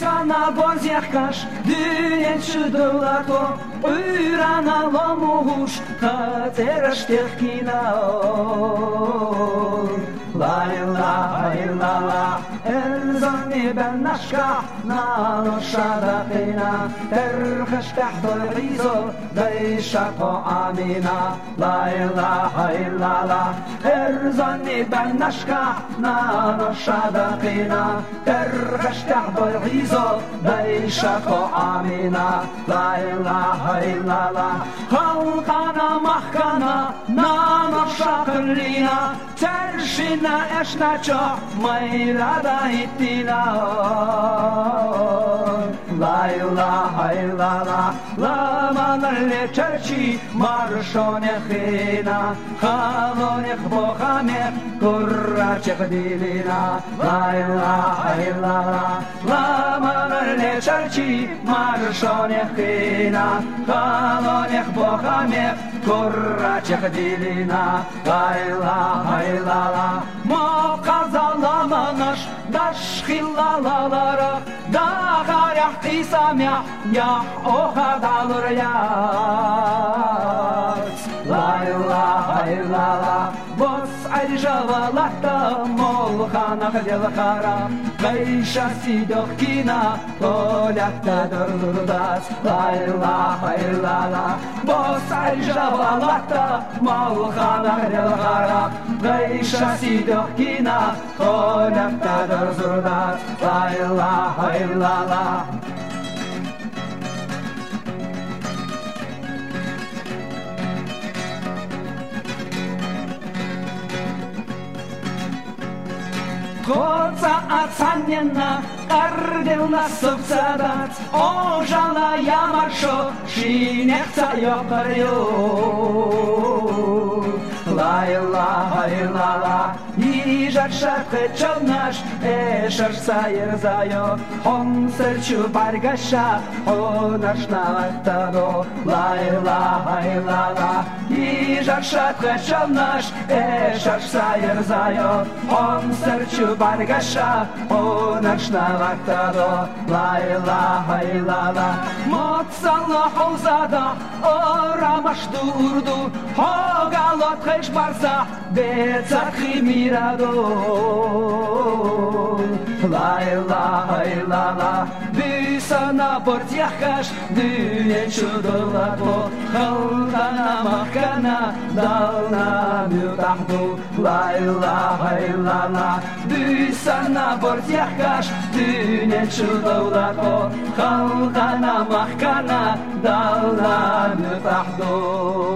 сана бон зяхкаш, дюнет шыдылако, Уйрана ломуғуш, қатер аштех кинау. ilaha illallah Erzani ben nashka Na no shadaqina Terchash tahdo العيزو ديشة عامنا لا إله إلا الله ارزني بنشكا نانو شادقنا ترغش تحضو العيزو ديشة عامنا لا إله إلا الله خلقنا محكنا نانو شاقلنا ترشنا اشنا إله إلا إتنا لا إله إلا الله لا من لتشي مرشون خينا خالون بوخام كرة ديلنا لا إله إلا الله لا من لتشي مرشون خينا خالون بوخام كرة ديلنا لا إله إلا الله la la ra da ya ya o kadar da lur ya la la la la sidoq kina Qolatda durdas La ilahe illallah Bos aljavalatda molxana qadel xara Qayşa sidoq kina Qolatda durdas La ilahe illallah Коца отца Хоца ацаннена Ардилна субсадат Ожала ямашо Шинехца йопарю Лайла, лайла, Ижар шахты наш, Эшар сайыр зайо Он сырчу баргаша Онаш наваттаго Лайла, лайла, Lepi żarsza trzecionasz, e żarsza jerzajo, on serciu bargasza, o nasz nawakta do, la ila ha ila la. Moc Allah hołzada, o ramasz du urdu, ho galot hejsz barza, deca chimirado. La ila ila la, sana bortyakas, dyje لنا دالنا بتحتو لا إله إلا الله Дүйсана бортях каш, дүйне чудовлако, Халкана махкана, дална мютахду.